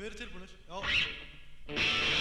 við erum tilbúinir. Já.